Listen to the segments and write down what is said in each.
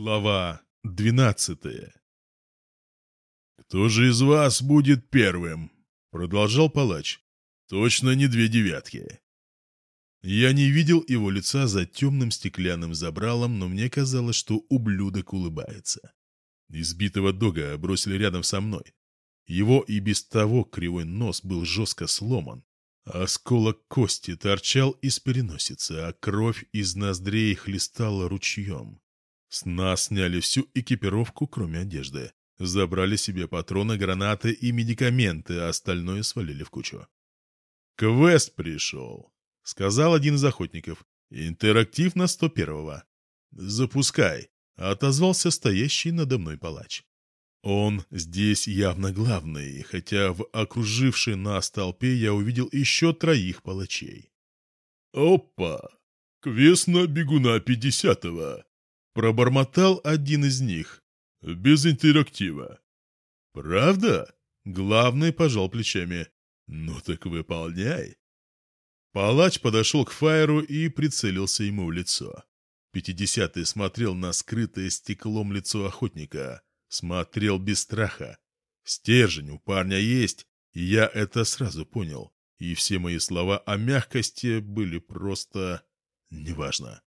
Глава двенадцатая «Кто же из вас будет первым?» — продолжал палач. «Точно не две девятки». Я не видел его лица за темным стеклянным забралом, но мне казалось, что ублюдок улыбается. Избитого дога бросили рядом со мной. Его и без того кривой нос был жестко сломан. Осколок кости торчал из переносицы, а кровь из ноздрей хлестала ручьем. С нас сняли всю экипировку, кроме одежды. Забрали себе патроны, гранаты и медикаменты, а остальное свалили в кучу. «Квест пришел», — сказал один из охотников. «Интерактив на 101-го». «Запускай», — отозвался стоящий надо мной палач. Он здесь явно главный, хотя в окружившей нас толпе я увидел еще троих палачей. «Опа! Квест на бегуна пятидесятого!» Пробормотал один из них. Без интерактива. «Правда?» Главный пожал плечами. «Ну так выполняй». Палач подошел к Фаеру и прицелился ему в лицо. Пятидесятый смотрел на скрытое стеклом лицо охотника. Смотрел без страха. Стержень у парня есть, и я это сразу понял. И все мои слова о мягкости были просто... неважно.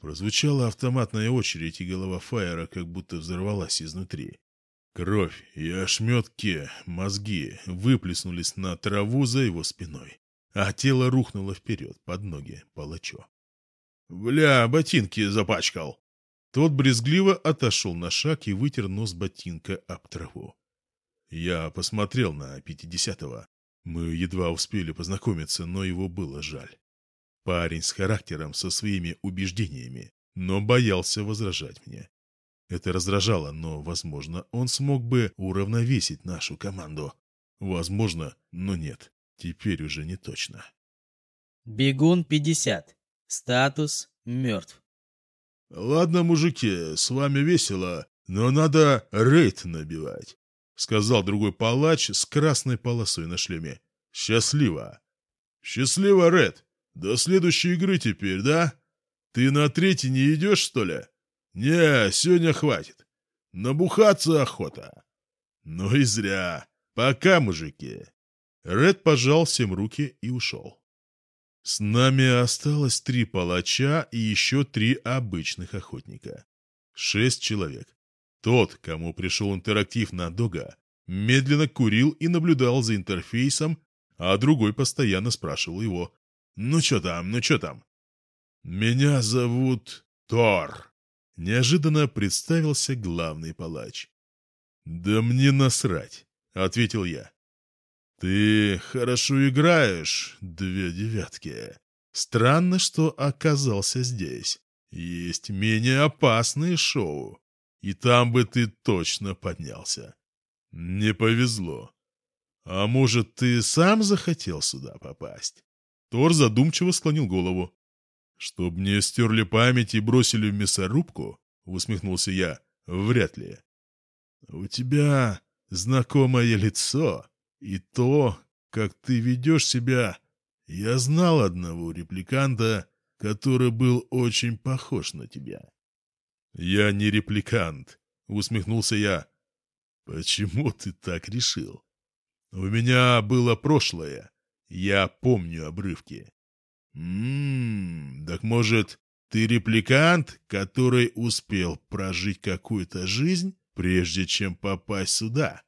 Прозвучала автоматная очередь, и голова Фаера как будто взорвалась изнутри. Кровь и ошметки, мозги выплеснулись на траву за его спиной, а тело рухнуло вперед под ноги палачу. «Бля, ботинки запачкал!» Тот брезгливо отошел на шаг и вытер нос ботинка об траву. Я посмотрел на пятидесятого. Мы едва успели познакомиться, но его было жаль. Парень с характером, со своими убеждениями, но боялся возражать мне. Это раздражало, но, возможно, он смог бы уравновесить нашу команду. Возможно, но нет. Теперь уже не точно. Бегун 50. Статус мертв. «Ладно, мужики, с вами весело, но надо рейд набивать», — сказал другой палач с красной полосой на шлеме. «Счастливо!» «Счастливо, Ред! До следующей игры теперь, да? Ты на третий не идешь, что ли?» «Не, сегодня хватит. Набухаться охота». «Ну и зря. Пока, мужики». Ред пожал всем руки и ушел. С нами осталось три палача и еще три обычных охотника. Шесть человек. Тот, кому пришел интерактив на Дога, медленно курил и наблюдал за интерфейсом, а другой постоянно спрашивал его «Ну что там, ну что там?» «Меня зовут Тор», — неожиданно представился главный палач. «Да мне насрать», — ответил я. «Ты хорошо играешь, две девятки. Странно, что оказался здесь. Есть менее опасные шоу, и там бы ты точно поднялся. Не повезло. А может, ты сам захотел сюда попасть?» Тор задумчиво склонил голову. «Чтоб мне стерли память и бросили в мясорубку?» — усмехнулся я. «Вряд ли». «У тебя знакомое лицо», и то, как ты ведешь себя, я знал одного репликанта, который был очень похож на тебя. Я не репликант, усмехнулся я. Почему ты так решил? У меня было прошлое. Я помню обрывки. Ммм, так может, ты репликант, который успел прожить какую-то жизнь, прежде чем попасть сюда?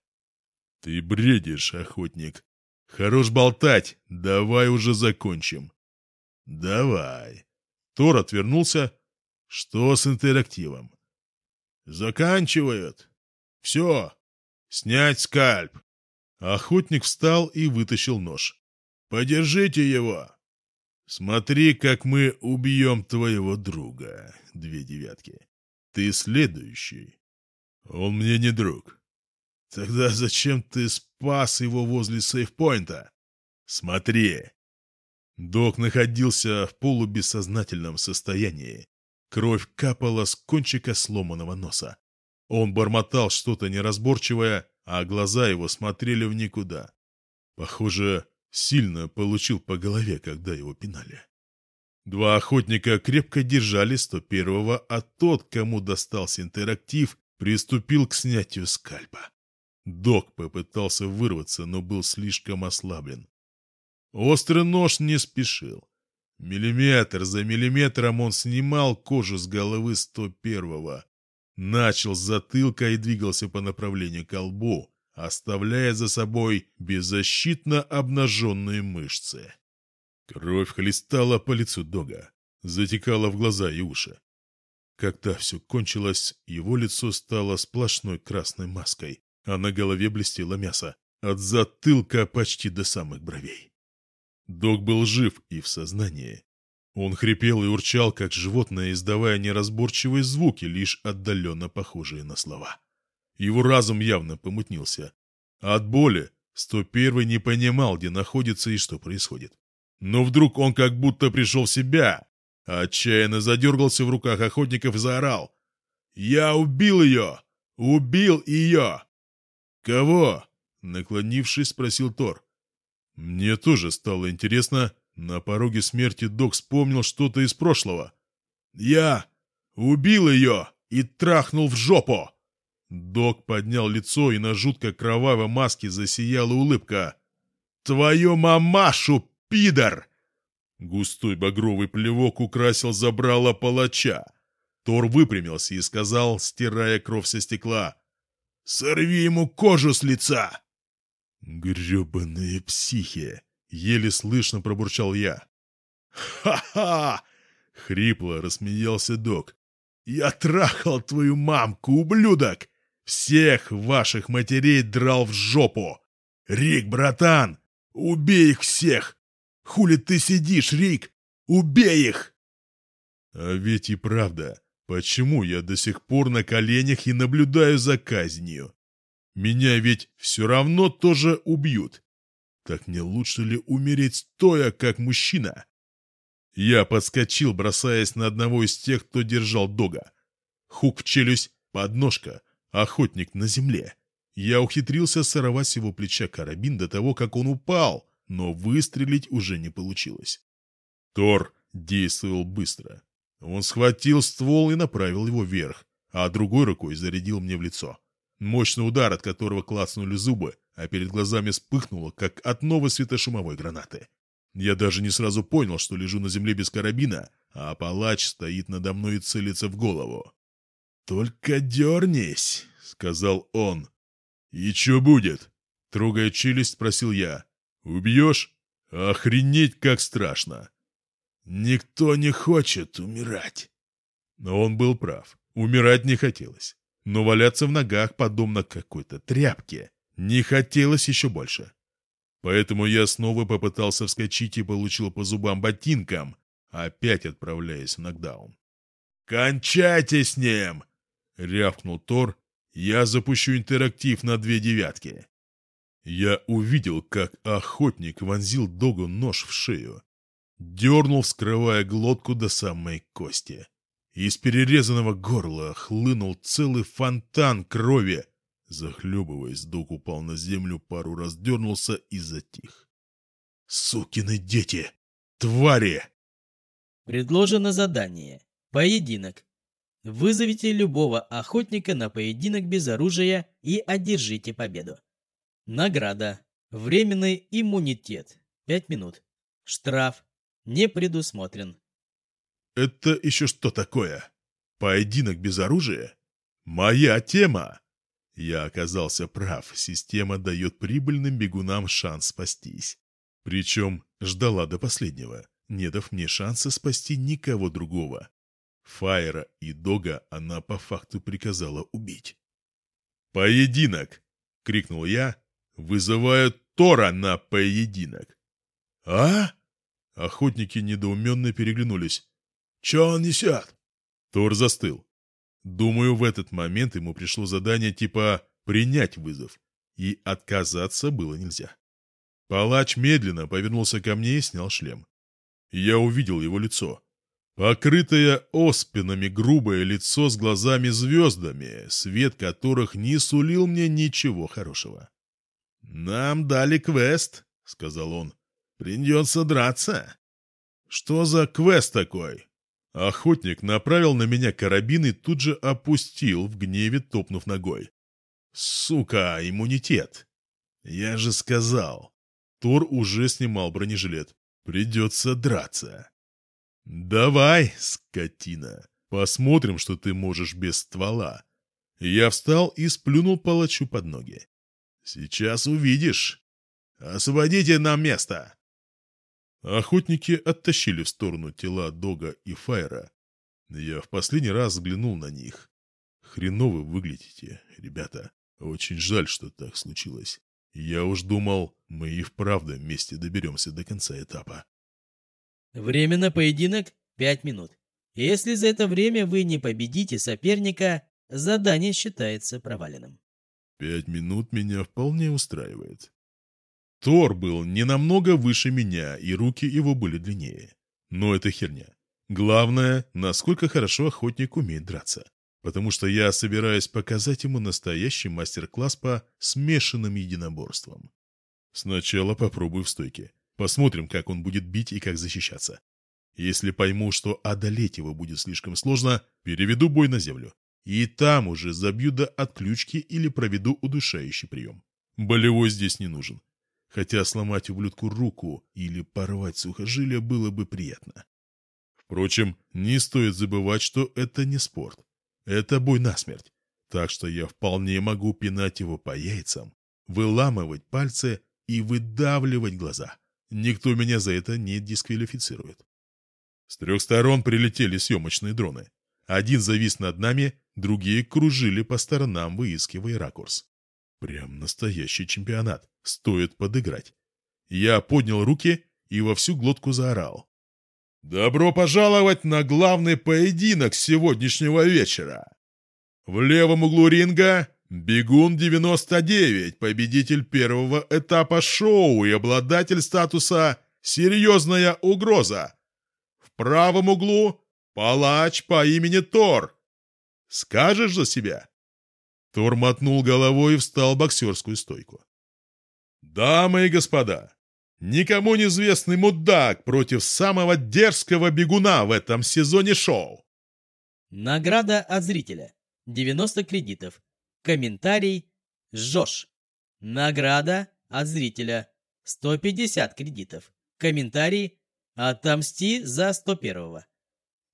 «Ты бредишь, охотник. Хорош болтать, давай уже закончим». «Давай». Тор отвернулся. «Что с интерактивом?» «Заканчивают. Все. Снять скальп». Охотник встал и вытащил нож. «Подержите его!» «Смотри, как мы убьем твоего друга, две девятки. Ты следующий. Он мне не друг. Тогда зачем ты спас его возле сейфпоинта? Смотри. Док находился в полубессознательном состоянии. Кровь капала с кончика сломанного носа. Он бормотал что-то неразборчивое, а глаза его смотрели в никуда. Похоже, сильно получил по голове, когда его пинали. Два охотника крепко держали 101-го, а тот, кому достался интерактив, приступил к снятию скальпа. Док попытался вырваться, но был слишком ослаблен. Острый нож не спешил. Миллиметр за миллиметром он снимал кожу с головы 101-го. Начал с затылка и двигался по направлению к лбу, оставляя за собой беззащитно обнаженные мышцы. Кровь хлестала по лицу Дога, затекала в глаза и уши. Когда все кончилось, его лицо стало сплошной красной маской, а на голове блестело мясо, от затылка почти до самых бровей. Дог был жив и в сознании. Он хрипел и урчал, как животное, издавая неразборчивые звуки, лишь отдаленно похожие на слова. Его разум явно помутнился. от боли 101 не понимал, где находится и что происходит. Но вдруг он как будто пришел в себя, отчаянно задергался в руках охотников и заорал. «Я убил ее! Убил ее!» «Кого?» — наклонившись, спросил Тор. Мне тоже стало интересно. На пороге смерти док вспомнил что-то из прошлого. «Я убил ее и трахнул в жопу!» Док поднял лицо, и на жутко кровавой маске засияла улыбка. «Твою мамашу, пидор!» Густой багровый плевок украсил забрало палача. Тор выпрямился и сказал, стирая кровь со стекла. «Сорви ему кожу с лица!» «Гребаные психи!» — еле слышно пробурчал я. «Ха-ха!» — хрипло рассмеялся док. «Я трахал твою мамку, ублюдок! Всех ваших матерей драл в жопу! Рик, братан, убей их всех! Хули ты сидишь, Рик? Убей их!» А ведь и правда, почему я до сих пор на коленях и наблюдаю за казнью? Меня ведь все равно тоже убьют. Так не лучше ли умереть стоя, как мужчина? Я подскочил, бросаясь на одного из тех, кто держал дога. Хук в челюсть, подножка, охотник на земле. Я ухитрился сорвать с его плеча карабин до того, как он упал, но выстрелить уже не получилось. Тор действовал быстро. Он схватил ствол и направил его вверх, а другой рукой зарядил мне в лицо. Мощный удар, от которого клацнули зубы, а перед глазами вспыхнуло, как от новой светошумовой гранаты. Я даже не сразу понял, что лежу на земле без карабина, а палач стоит надо мной и целится в голову. «Только дернись», — сказал он. «И что будет?» — трогая челюсть, спросил я. «Убьешь? Охренеть, как страшно!» «Никто не хочет умирать». Но он был прав. Умирать не хотелось но валяться в ногах, подобно какой-то тряпке, не хотелось еще больше. Поэтому я снова попытался вскочить и получил по зубам ботинкам, опять отправляясь в нокдаун. «Кончайте с ним!» — рявкнул Тор. «Я запущу интерактив на две девятки». Я увидел, как охотник вонзил Догу нож в шею. Дернул, вскрывая глотку до самой кости. Из перерезанного горла хлынул целый фонтан крови. Захлебываясь, Дуг упал на землю, пару раз дернулся и затих. «Сукины дети! Твари!» Предложено задание. Поединок. Вызовите любого охотника на поединок без оружия и одержите победу. Награда. Временный иммунитет. 5 минут. Штраф. Не предусмотрен. Это еще что такое? Поединок без оружия? Моя тема! Я оказался прав, система дает прибыльным бегунам шанс спастись. Причем ждала до последнего, не дав мне шанса спасти никого другого. Фаера и Дога она по факту приказала убить. «Поединок!» — крикнул я, вызывая Тора на поединок. «А?» Охотники недоуменно переглянулись. Че он несет?» Тор застыл. Думаю, в этот момент ему пришло задание типа «принять вызов», и отказаться было нельзя. Палач медленно повернулся ко мне и снял шлем. Я увидел его лицо. Покрытое оспинами грубое лицо с глазами-звездами, свет которых не сулил мне ничего хорошего. «Нам дали квест», — сказал он. «Придется драться». Что за квест такой? Охотник направил на меня карабин и тут же опустил, в гневе топнув ногой. Сука, иммунитет. Я же сказал. Тор уже снимал бронежилет. Придется драться. Давай, скотина, посмотрим, что ты можешь без ствола. Я встал и сплюнул палачу под ноги. Сейчас увидишь. Освободите нам место. Охотники оттащили в сторону тела Дога и Файра. Я в последний раз взглянул на них. Хреново выглядите, ребята. Очень жаль, что так случилось. Я уж думал, мы и вправду вместе доберемся до конца этапа. Время на поединок — пять минут. Если за это время вы не победите соперника, задание считается проваленным. Пять минут меня вполне устраивает. Тор был не намного выше меня, и руки его были длиннее. Но это херня. Главное, насколько хорошо охотник умеет драться. Потому что я собираюсь показать ему настоящий мастер-класс по смешанным единоборствам. Сначала попробую в стойке. Посмотрим, как он будет бить и как защищаться. Если пойму, что одолеть его будет слишком сложно, переведу бой на землю. И там уже забью до отключки или проведу удушающий прием. Болевой здесь не нужен хотя сломать ублюдку руку или порвать сухожилие было бы приятно. Впрочем, не стоит забывать, что это не спорт. Это бой насмерть. Так что я вполне могу пинать его по яйцам, выламывать пальцы и выдавливать глаза. Никто меня за это не дисквалифицирует. С трех сторон прилетели съемочные дроны. Один завис над нами, другие кружили по сторонам, выискивая ракурс. Прям настоящий чемпионат. Стоит подыграть. Я поднял руки и во всю глотку заорал. «Добро пожаловать на главный поединок сегодняшнего вечера!» В левом углу ринга Бегун 99, победитель первого этапа шоу и обладатель статуса «Серьезная угроза». В правом углу палач по имени Тор. Скажешь за себя? Тор мотнул головой и встал в боксерскую стойку. «Дамы и господа, никому неизвестный мудак против самого дерзкого бегуна в этом сезоне шоу!» Награда от зрителя. 90 кредитов. Комментарий «Жжешь». Награда от зрителя. 150 кредитов. Комментарий «Отомсти за 101-го».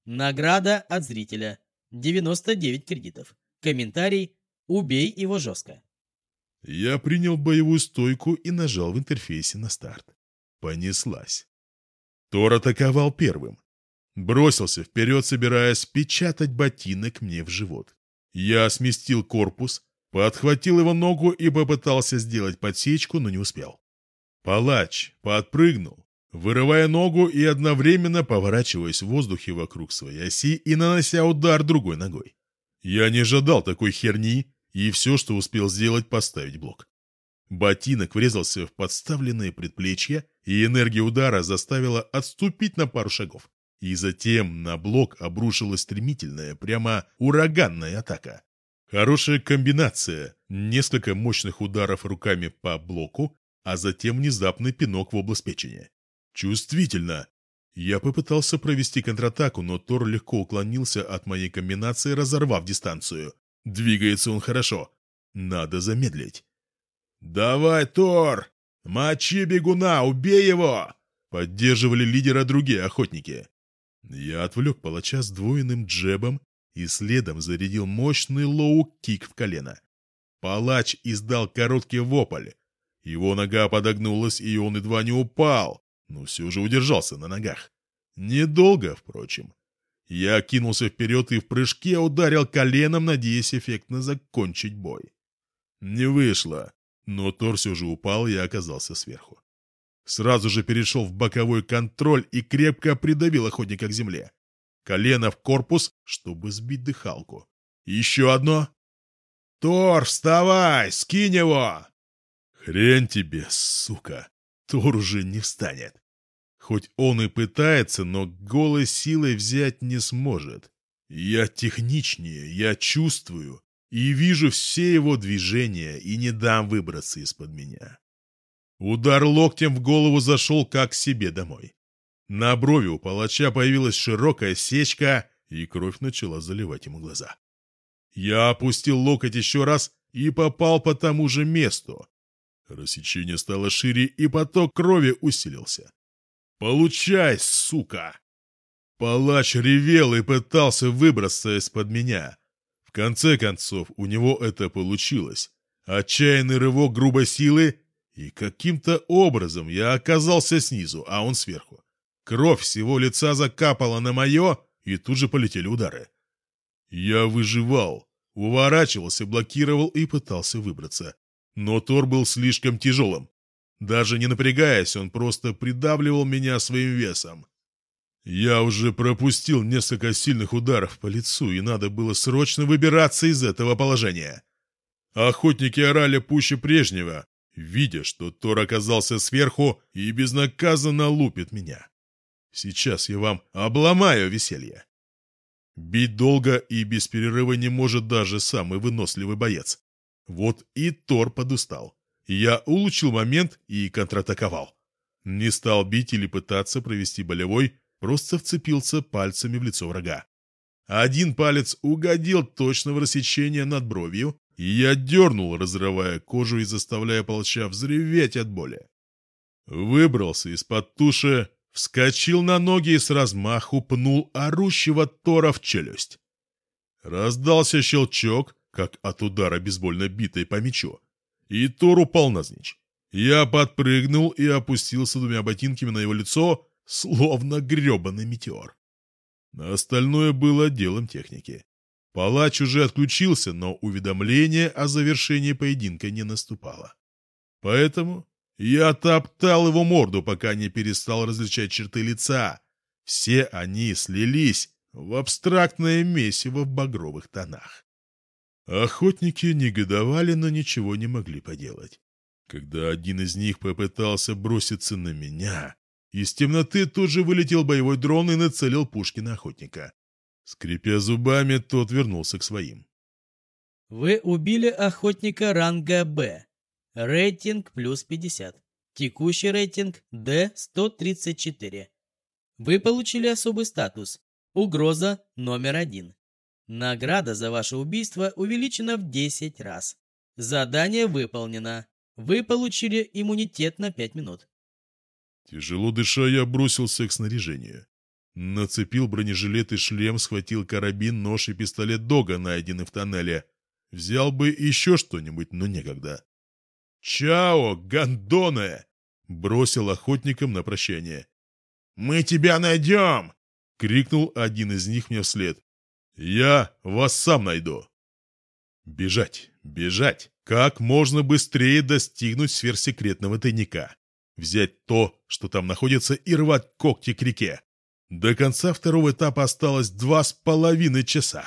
Награда от зрителя. 99 кредитов. Комментарий Убей его жестко. Я принял боевую стойку и нажал в интерфейсе на старт. Понеслась. Тор атаковал первым. Бросился вперед, собираясь печатать ботинок мне в живот. Я сместил корпус, подхватил его ногу и попытался сделать подсечку, но не успел. Палач подпрыгнул, вырывая ногу и одновременно поворачиваясь в воздухе вокруг своей оси и нанося удар другой ногой. Я не ожидал такой херни и все, что успел сделать, поставить блок. Ботинок врезался в подставленное предплечье, и энергия удара заставила отступить на пару шагов. И затем на блок обрушилась стремительная, прямо ураганная атака. Хорошая комбинация, несколько мощных ударов руками по блоку, а затем внезапный пинок в область печени. Чувствительно. Я попытался провести контратаку, но Тор легко уклонился от моей комбинации, разорвав дистанцию. Двигается он хорошо. Надо замедлить. «Давай, Тор! Мочи бегуна, убей его!» Поддерживали лидера другие охотники. Я отвлек палача с двойным джебом и следом зарядил мощный лоу-кик в колено. Палач издал короткий вопль. Его нога подогнулась, и он едва не упал, но все же удержался на ногах. Недолго, впрочем. Я кинулся вперед и в прыжке ударил коленом, надеясь эффектно закончить бой. Не вышло, но Тор все же упал и оказался сверху. Сразу же перешел в боковой контроль и крепко придавил охотника к земле. Колено в корпус, чтобы сбить дыхалку. Еще одно. «Тор, вставай! Скинь его!» «Хрень тебе, сука! Тор уже не встанет!» Хоть он и пытается, но голой силой взять не сможет. Я техничнее, я чувствую и вижу все его движения и не дам выбраться из-под меня. Удар локтем в голову зашел как себе домой. На брови у палача появилась широкая сечка, и кровь начала заливать ему глаза. Я опустил локоть еще раз и попал по тому же месту. Рассечение стало шире, и поток крови усилился. «Получай, сука!» Палач ревел и пытался выбраться из-под меня. В конце концов, у него это получилось. Отчаянный рывок грубой силы, и каким-то образом я оказался снизу, а он сверху. Кровь всего лица закапала на мое, и тут же полетели удары. Я выживал, уворачивался, блокировал и пытался выбраться. Но Тор был слишком тяжелым. Даже не напрягаясь, он просто придавливал меня своим весом. Я уже пропустил несколько сильных ударов по лицу, и надо было срочно выбираться из этого положения. Охотники орали пуще прежнего, видя, что Тор оказался сверху и безнаказанно лупит меня. Сейчас я вам обломаю веселье. Бить долго и без перерыва не может даже самый выносливый боец. Вот и Тор подустал. Я улучшил момент и контратаковал. Не стал бить или пытаться провести болевой, просто вцепился пальцами в лицо врага. Один палец угодил точно в рассечение над бровью, и я дернул, разрывая кожу и заставляя палача взреветь от боли. Выбрался из-под туши, вскочил на ноги и с размаху пнул орущего Тора в челюсть. Раздался щелчок, как от удара бейсбольной битой по мячу, и Тор упал навзничь. Я подпрыгнул и опустился двумя ботинками на его лицо, словно гребаный метеор. Остальное было делом техники. Палач уже отключился, но уведомление о завершении поединка не наступало. Поэтому я топтал его морду, пока не перестал различать черты лица. Все они слились в абстрактное месиво в багровых тонах. Охотники негодовали, но ничего не могли поделать. Когда один из них попытался броситься на меня, из темноты тут же вылетел боевой дрон и нацелил пушки на охотника. Скрипя зубами, тот вернулся к своим. Вы убили охотника ранга Б. Рейтинг плюс 50. Текущий рейтинг D134. Вы получили особый статус. Угроза номер один. Награда за ваше убийство увеличена в 10 раз. Задание выполнено. Вы получили иммунитет на 5 минут. Тяжело дыша, я бросился к снаряжению. Нацепил бронежилет и шлем, схватил карабин, нож и пистолет Дога, найденный в тоннеле. Взял бы еще что-нибудь, но некогда. «Чао, гондоне!» — бросил охотникам на прощание. «Мы тебя найдем!» — крикнул один из них мне вслед. «Я вас сам найду!» Бежать, бежать! Как можно быстрее достигнуть сверхсекретного тайника взять то, что там находится, и рвать когти к реке. До конца второго этапа осталось два с половиной часа.